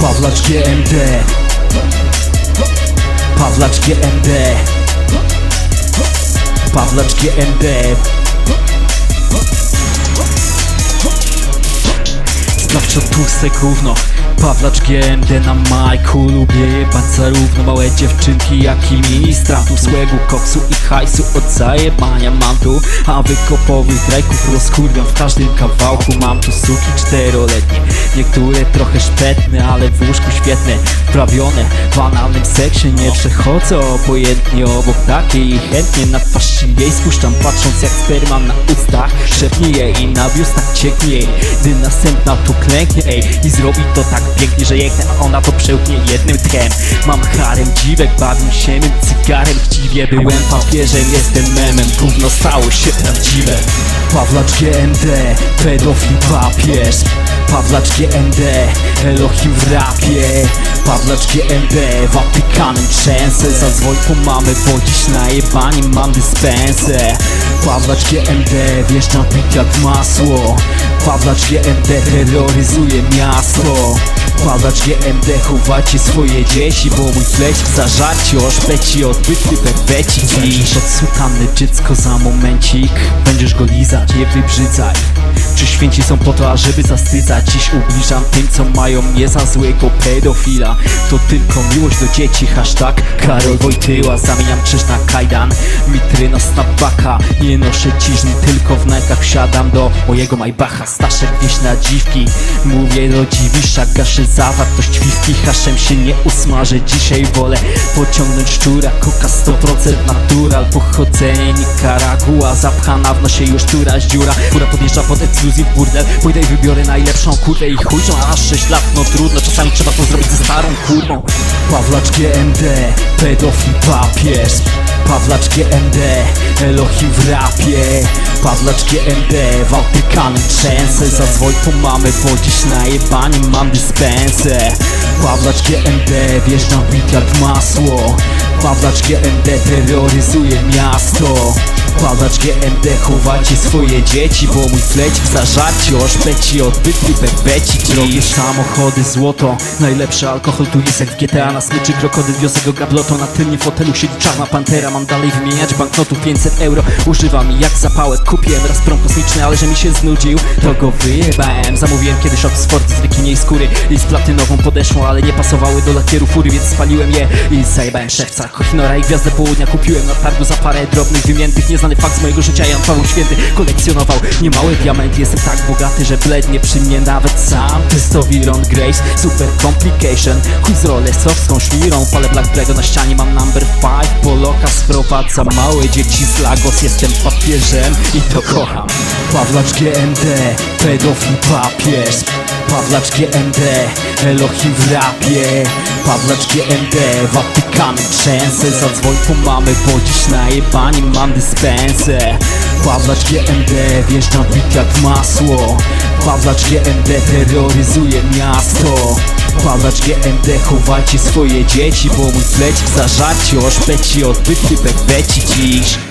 GMD Pawlacz GMD Pawlacz GMD Sprawdź tłuste gówno Pawlacz GMD na majku Lubię jebać zarówno małe dziewczynki Jak i ministrantów Złego koksu i hajsu od zajebania mam tu A wykopowych drajków rozkurwiam w każdym kawałku. Mam tu suki czteroletnie Niektóre trochę szpetne, ale w łóżku świetne. Wprawione w analnym seksie Nie przechodzę obojętnie obok takiej I chętnie na twarz jej spuszczam Patrząc jak sperma na ustach Szepnie jej i na biustach cieknie. Jej Gdy następna tu klęknie ej I zrobi to tak pięknie, że jeknę A ona to przełknie jednym tchem. Mam harem dziwek, bawię się mym cygarem Chciwie byłem papieżem, jestem memem Gówno stało się prawdziwe. Pawlacz GMD, pedofil papież. Pawlacz GMD, Elohim w rapie. Pawlacz GMD, Watykanem trzęsę. Zadzwoń po mamy, bo dziś na jebanie mam dyspensę. Pawlacz GMD, wjeżdżam w bit jak masło. Pawlacz GMD terroryzuje miasto. Pawlacz GMD, chowajcie swoje dzieci Bo mój fleć w zażarciu oszpeci odbyty bebeci Dziś od sutanny dziecko za momencik. Będziesz go lizać, nie wybrzydzaj Czy święci są po to, ażeby zastydzać Dziś ubliżam tym, co mają mnie za złego pedofila. To tylko miłość do dzieci, hashtag Karol Wojtyła. Zamieniam krzyż na kajdan, mitry na snapbacka Nie noszę ciżni, tylko w najkach wsiadam do mojego Maybacha. Staszek wieś na dziwki, mówię do dziwisza Gaszę zawartość piwki, haszem się nie usmażę. Dzisiaj wolę pociągnąć szczura. Koka 100% natural, pochodzenie Nikaragua. Zapchana w nosie już któraś dziura. Kura podjeżdża pod ekskluzyw burdel Pójdę i wybiorę najlepszą kurwę i chuj A 6 lat, no trudno, czasami trzeba to zrobić ze starą kurwą Pawlacz GMD, pedofil papież. Pawlacz GMD, Elohim w rapie. Pawlacz GMD, Watykanem trzęsę. Zadzwoń po mamy, bo dziś na jebanie mam dyspensę. Pawlacz GMD, wjeżdżam w masło. Pawlacz GMD terroryzuje miasto Pawlacz GMD, chowajcie swoje dzieci Bo mój fleć w zażarciu oszpeci odbyty bebeci Drogie samochody, złoto Najlepszy alkohol tu jest jak w GTA Na smyczy krokodyl wiosę gabloto Na tylnym fotelu siedzi czarna pantera. Mam dalej wymieniać banknotów 500 euro. Używam jak zapałek Kupiłem. Raz prom kosmiczny, ale że mi się znudził To go wyjebałem. Zamówiłem kiedyś Oxford z wykiniej skóry I z platynową podeszłą, ale nie pasowały do lakieru fury Więc spaliłem je i zajebałem szewca. Kochinora i Gwiazdę Południa kupiłem na targu za parę drobnych wymiętych Nieznany fakt z mojego życia Jan Paweł Święty kolekcjonował. Niemałe diamenty Jestem tak bogaty, że blednie przy mnie nawet sam. Testowi Ron Grace, super complication. Chuj z rolesowską szmirą Palę Black Dragon na ścianie, mam number 5 Poloka sprowadza małe dzieci z Lagos Jestem papieżem i to kocham. Pawlacz GMD, pedofil papież Pawlacz GMD, Elohim w rapie. Pawlacz GMD, Watykanem trzęsę. Zadzwoń po mamy, bo dziś na jebanie mam dyspensę. Pawlacz GMD, wjeżdżam w bit jak masło. Pawlacz GMD terroryzuje miasto. Pawlacz GMD, chowajcie swoje dzieci Bo mój fleć w zażarciu oszpeci odbyty bebeci dziś